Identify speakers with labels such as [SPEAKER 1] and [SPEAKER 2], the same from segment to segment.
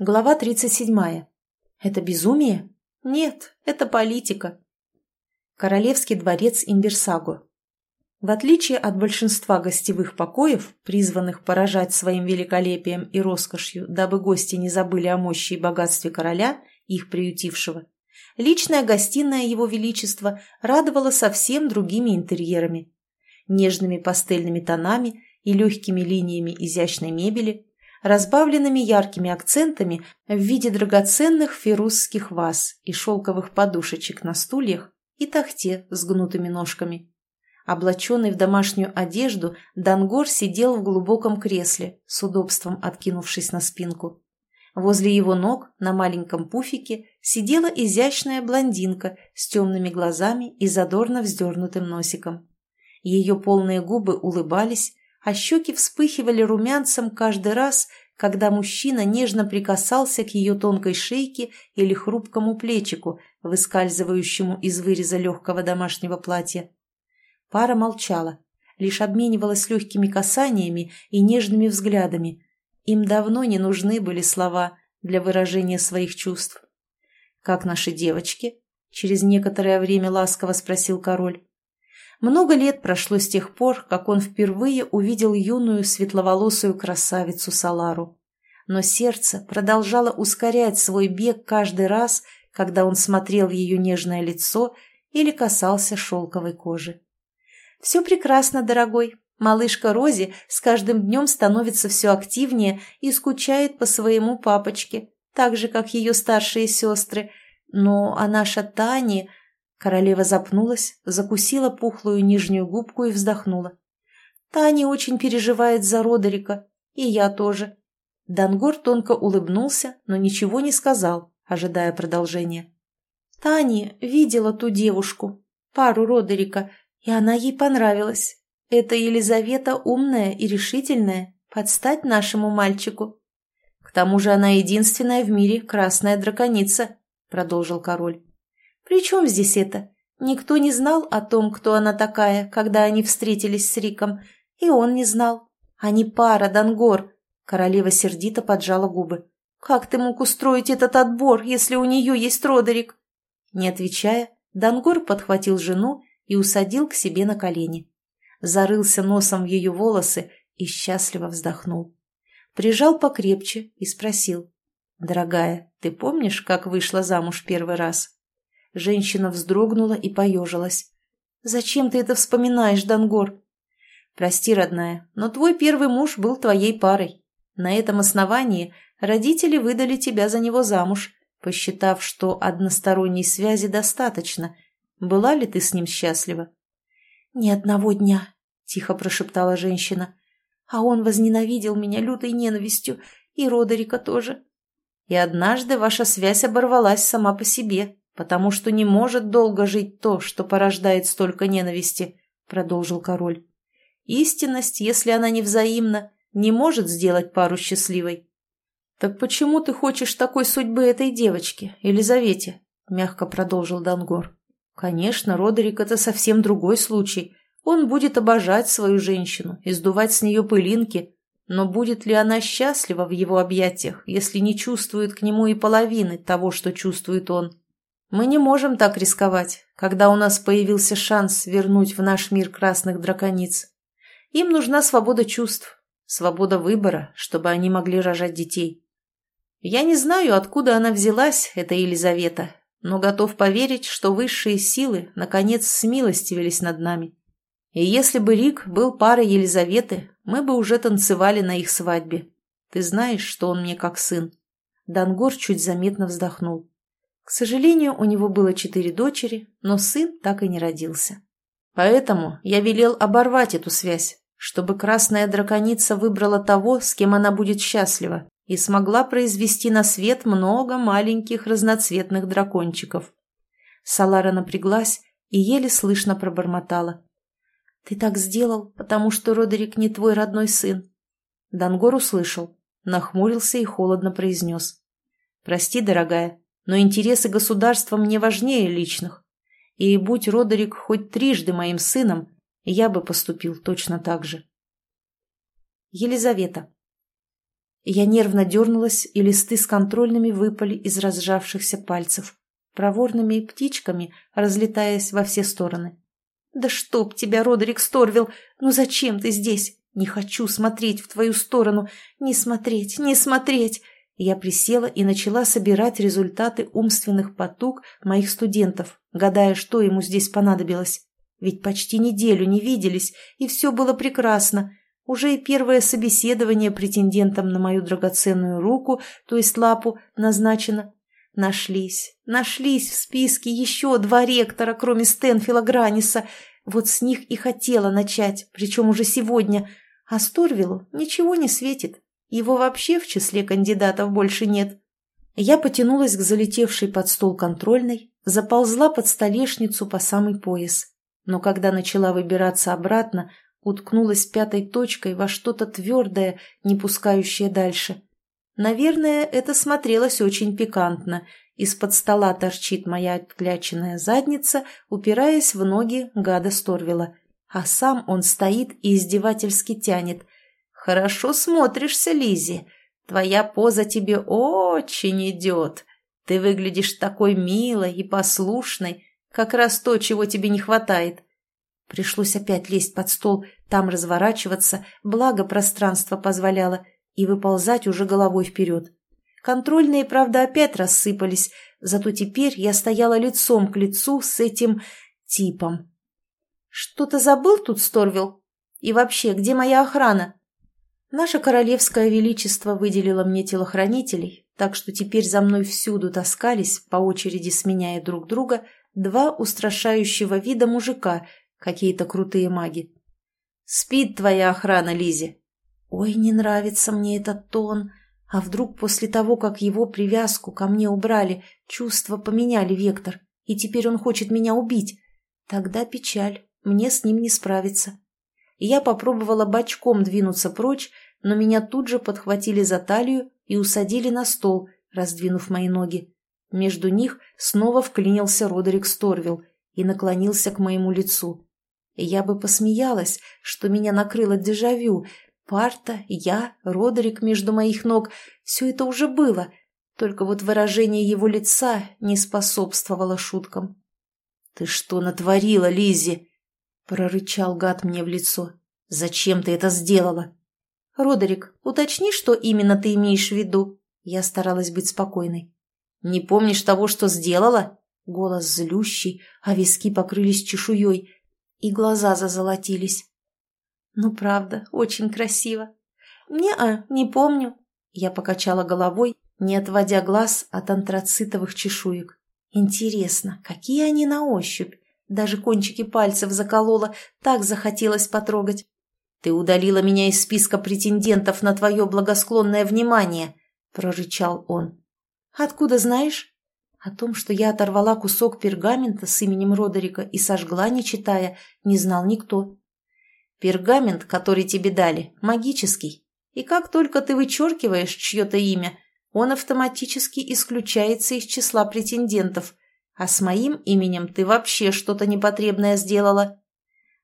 [SPEAKER 1] Глава 37. Это безумие? Нет, это политика. Королевский дворец Имберсаго. В отличие от большинства гостевых покоев, призванных поражать своим великолепием и роскошью, дабы гости не забыли о мощи и богатстве короля, их приютившего, личная гостиная его величества радовала совсем другими интерьерами. Нежными пастельными тонами и легкими линиями изящной мебели – разбавленными яркими акцентами в виде драгоценных фирусских ваз и шелковых подушечек на стульях и тахте с гнутыми ножками. Облаченный в домашнюю одежду, Дангор сидел в глубоком кресле, с удобством откинувшись на спинку. Возле его ног, на маленьком пуфике, сидела изящная блондинка с темными глазами и задорно вздернутым носиком. Ее полные губы улыбались, а щеки вспыхивали румянцем каждый раз, когда мужчина нежно прикасался к ее тонкой шейке или хрупкому плечику, выскальзывающему из выреза легкого домашнего платья. Пара молчала, лишь обменивалась легкими касаниями и нежными взглядами. Им давно не нужны были слова для выражения своих чувств. «Как наши девочки?» — через некоторое время ласково спросил король. Много лет прошло с тех пор, как он впервые увидел юную светловолосую красавицу Салару. Но сердце продолжало ускорять свой бег каждый раз, когда он смотрел в ее нежное лицо или касался шелковой кожи. «Все прекрасно, дорогой. Малышка Рози с каждым днем становится все активнее и скучает по своему папочке, так же, как ее старшие сестры. Но а наша Тани...» Королева запнулась, закусила пухлую нижнюю губку и вздохнула. «Таня очень переживает за Родерика, и я тоже». Дангор тонко улыбнулся, но ничего не сказал, ожидая продолжения. Таня видела ту девушку, пару Родерика, и она ей понравилась. Это Елизавета умная и решительная, подстать нашему мальчику. К тому же она единственная в мире красная драконица, продолжил король. «При чем здесь это? Никто не знал о том, кто она такая, когда они встретились с Риком, и он не знал. Они пара, Дангор». Королева сердито поджала губы. «Как ты мог устроить этот отбор, если у нее есть Родерик?» Не отвечая, Дангор подхватил жену и усадил к себе на колени. Зарылся носом в ее волосы и счастливо вздохнул. Прижал покрепче и спросил. «Дорогая, ты помнишь, как вышла замуж первый раз?» Женщина вздрогнула и поежилась. «Зачем ты это вспоминаешь, Дангор?» «Прости, родная, но твой первый муж был твоей парой. На этом основании родители выдали тебя за него замуж, посчитав, что односторонней связи достаточно. Была ли ты с ним счастлива?» «Ни одного дня», — тихо прошептала женщина. «А он возненавидел меня лютой ненавистью, и Родерика тоже». «И однажды ваша связь оборвалась сама по себе», потому что не может долго жить то, что порождает столько ненависти», — продолжил король. «Истинность, если она не взаимна, не может сделать пару счастливой». «Так почему ты хочешь такой судьбы этой девочки, Елизавете?» — мягко продолжил Дангор. «Конечно, Родерик — это совсем другой случай. Он будет обожать свою женщину и сдувать с нее пылинки, но будет ли она счастлива в его объятиях, если не чувствует к нему и половины того, что чувствует он?» Мы не можем так рисковать, когда у нас появился шанс вернуть в наш мир красных дракониц. Им нужна свобода чувств, свобода выбора, чтобы они могли рожать детей. Я не знаю, откуда она взялась, эта Елизавета, но готов поверить, что высшие силы наконец смилостивились над нами. И если бы Рик был парой Елизаветы, мы бы уже танцевали на их свадьбе. Ты знаешь, что он мне как сын. Дангор чуть заметно вздохнул. К сожалению, у него было четыре дочери, но сын так и не родился. Поэтому я велел оборвать эту связь, чтобы красная драконица выбрала того, с кем она будет счастлива, и смогла произвести на свет много маленьких разноцветных дракончиков. Салара напряглась и еле слышно пробормотала. «Ты так сделал, потому что Родерик не твой родной сын». Дангор услышал, нахмурился и холодно произнес. «Прости, дорогая, но интересы государства мне важнее личных. И будь Родерик хоть трижды моим сыном, я бы поступил точно так же. Елизавета. Я нервно дернулась, и листы с контрольными выпали из разжавшихся пальцев, проворными птичками разлетаясь во все стороны. «Да чтоб тебя, Родерик Сторвилл! Ну зачем ты здесь? Не хочу смотреть в твою сторону! Не смотреть, не смотреть!» Я присела и начала собирать результаты умственных потуг моих студентов, гадая, что ему здесь понадобилось. Ведь почти неделю не виделись, и все было прекрасно. Уже и первое собеседование претендентам на мою драгоценную руку, то есть лапу, назначено. Нашлись, нашлись в списке еще два ректора, кроме Стэнфила Граниса. Вот с них и хотела начать, причем уже сегодня. А Сторвиллу ничего не светит. Его вообще в числе кандидатов больше нет. Я потянулась к залетевшей под стол контрольной, заползла под столешницу по самый пояс. Но когда начала выбираться обратно, уткнулась пятой точкой во что-то твердое, не пускающее дальше. Наверное, это смотрелось очень пикантно. Из-под стола торчит моя откляченная задница, упираясь в ноги гада Сторвила. А сам он стоит и издевательски тянет. «Хорошо смотришься, Лизи. Твоя поза тебе очень идет. Ты выглядишь такой милой и послушной, как раз то, чего тебе не хватает. Пришлось опять лезть под стол, там разворачиваться, благо пространство позволяло, и выползать уже головой вперед. Контрольные, правда, опять рассыпались, зато теперь я стояла лицом к лицу с этим типом. «Что-то забыл тут, Сторвил? И вообще, где моя охрана?» Наше королевское величество выделило мне телохранителей, так что теперь за мной всюду таскались, по очереди сменяя друг друга, два устрашающего вида мужика какие-то крутые маги. «Спит твоя охрана, Лизи. Ой, не нравится мне этот тон. А вдруг после того, как его привязку ко мне убрали, чувства поменяли вектор, и теперь он хочет меня убить? Тогда печаль, мне с ним не справиться. Я попробовала бочком двинуться прочь, но меня тут же подхватили за талию и усадили на стол, раздвинув мои ноги. Между них снова вклинился Родерик Сторвилл и наклонился к моему лицу. Я бы посмеялась, что меня накрыло дежавю. Парта, я, Родерик между моих ног — все это уже было. Только вот выражение его лица не способствовало шуткам. «Ты что натворила, Лиззи?» — прорычал гад мне в лицо. «Зачем ты это сделала?» «Родерик, уточни, что именно ты имеешь в виду?» Я старалась быть спокойной. «Не помнишь того, что сделала?» Голос злющий, а виски покрылись чешуей и глаза зазолотились. «Ну, правда, очень красиво». «Не-а, не помню». Я покачала головой, не отводя глаз от антрацитовых чешуек. «Интересно, какие они на ощупь? Даже кончики пальцев заколола, так захотелось потрогать». «Ты удалила меня из списка претендентов на твое благосклонное внимание», — прорычал он. «Откуда знаешь?» О том, что я оторвала кусок пергамента с именем Родерика и сожгла, не читая, не знал никто. Пергамент, который тебе дали, магический. И как только ты вычеркиваешь чье-то имя, он автоматически исключается из числа претендентов. А с моим именем ты вообще что-то непотребное сделала.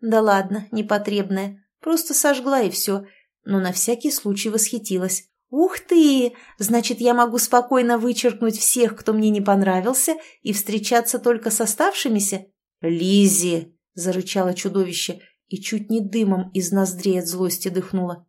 [SPEAKER 1] Да ладно, непотребное. Просто сожгла и все. Но на всякий случай восхитилась. «Ух ты! Значит, я могу спокойно вычеркнуть всех, кто мне не понравился, и встречаться только с оставшимися?» Лизи! зарычало чудовище и чуть не дымом из ноздрей от злости дыхнуло.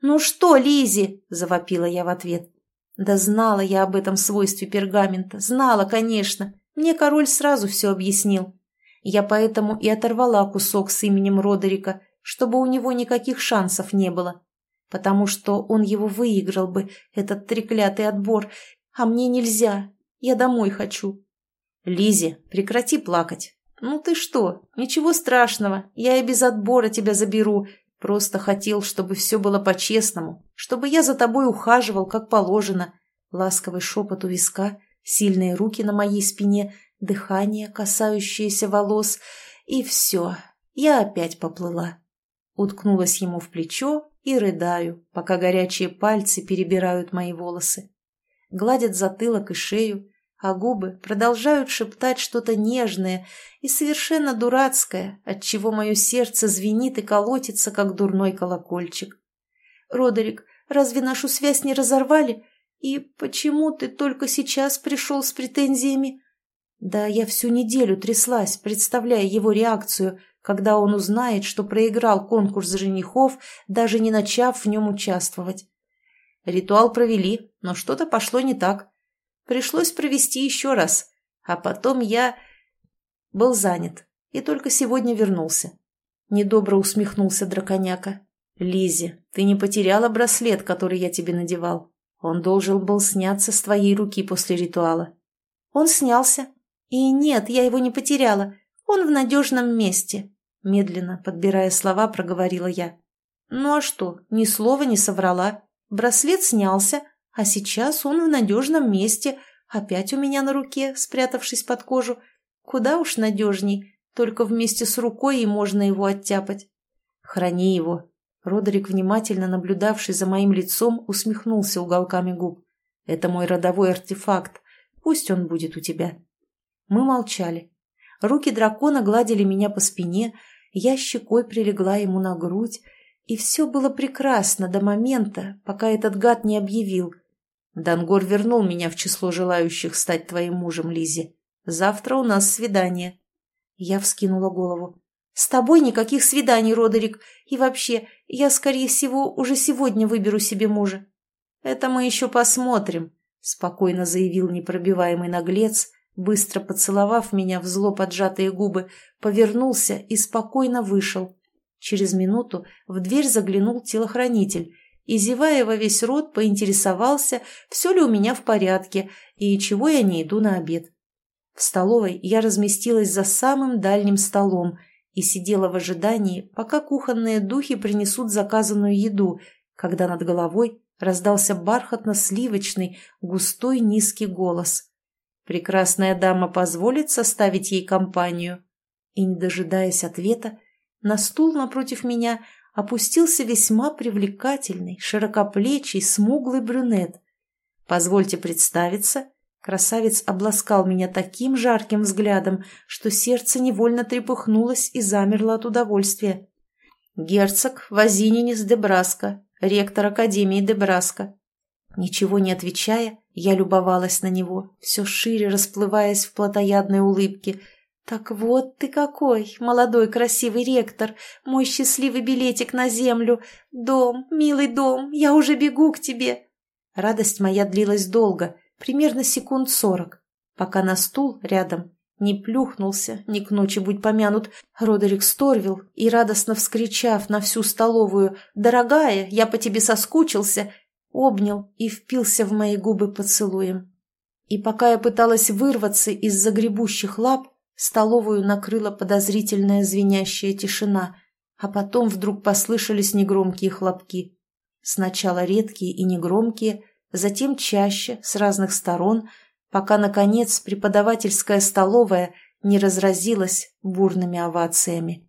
[SPEAKER 1] «Ну что, Лизи? завопила я в ответ. «Да знала я об этом свойстве пергамента, знала, конечно. Мне король сразу все объяснил. Я поэтому и оторвала кусок с именем Родерика, чтобы у него никаких шансов не было потому что он его выиграл бы, этот треклятый отбор, а мне нельзя, я домой хочу. Лизе, прекрати плакать. Ну ты что, ничего страшного, я и без отбора тебя заберу, просто хотел, чтобы все было по-честному, чтобы я за тобой ухаживал, как положено. Ласковый шепот у виска, сильные руки на моей спине, дыхание, касающееся волос, и все, я опять поплыла. Уткнулась ему в плечо и рыдаю, пока горячие пальцы перебирают мои волосы. Гладят затылок и шею, а губы продолжают шептать что-то нежное и совершенно дурацкое, отчего мое сердце звенит и колотится, как дурной колокольчик. «Родерик, Разве нашу связь не разорвали? И почему ты только сейчас пришел с претензиями?» Да я всю неделю тряслась, представляя его реакцию, когда он узнает, что проиграл конкурс женихов, даже не начав в нем участвовать. Ритуал провели, но что-то пошло не так. Пришлось провести еще раз, а потом я был занят и только сегодня вернулся. Недобро усмехнулся драконяка. Лизи, ты не потеряла браслет, который я тебе надевал? Он должен был сняться с твоей руки после ритуала. Он снялся. И нет, я его не потеряла. Он в надежном месте. Медленно, подбирая слова, проговорила я. Ну а что, ни слова не соврала. Браслет снялся, а сейчас он в надежном месте, опять у меня на руке, спрятавшись под кожу. Куда уж надежней, только вместе с рукой и можно его оттяпать. Храни его. Родерик, внимательно наблюдавший за моим лицом, усмехнулся уголками губ. Это мой родовой артефакт. Пусть он будет у тебя. Мы молчали. Руки дракона гладили меня по спине, я щекой прилегла ему на грудь, и все было прекрасно до момента, пока этот гад не объявил. Дангор вернул меня в число желающих стать твоим мужем, Лизи. Завтра у нас свидание. Я вскинула голову. «С тобой никаких свиданий, Родерик. И вообще, я, скорее всего, уже сегодня выберу себе мужа». «Это мы еще посмотрим», — спокойно заявил непробиваемый наглец, быстро поцеловав меня в зло поджатые губы, повернулся и спокойно вышел. Через минуту в дверь заглянул телохранитель и, зевая во весь рот, поинтересовался, все ли у меня в порядке и чего я не иду на обед. В столовой я разместилась за самым дальним столом и сидела в ожидании, пока кухонные духи принесут заказанную еду, когда над головой раздался бархатно-сливочный, густой низкий голос. «Прекрасная дама позволит составить ей компанию?» И, не дожидаясь ответа, на стул напротив меня опустился весьма привлекательный, широкоплечий, смуглый брюнет. «Позвольте представиться», Красавец обласкал меня таким жарким взглядом, что сердце невольно трепыхнулось и замерло от удовольствия. Герцог Вазининис Дебраско, ректор Академии Дебраско. Ничего не отвечая, я любовалась на него, все шире расплываясь в плотоядной улыбке. «Так вот ты какой, молодой красивый ректор, мой счастливый билетик на землю! Дом, милый дом, я уже бегу к тебе!» Радость моя длилась долго — примерно секунд сорок, пока на стул рядом не плюхнулся, не к ночи будь помянут, Родерик Сторвил и, радостно вскричав на всю столовую «Дорогая, я по тебе соскучился!» Обнял и впился в мои губы поцелуем. И пока я пыталась вырваться из загребущих лап, столовую накрыла подозрительная звенящая тишина, а потом вдруг послышались негромкие хлопки. Сначала редкие и негромкие, затем чаще, с разных сторон, пока, наконец, преподавательская столовая не разразилась бурными овациями.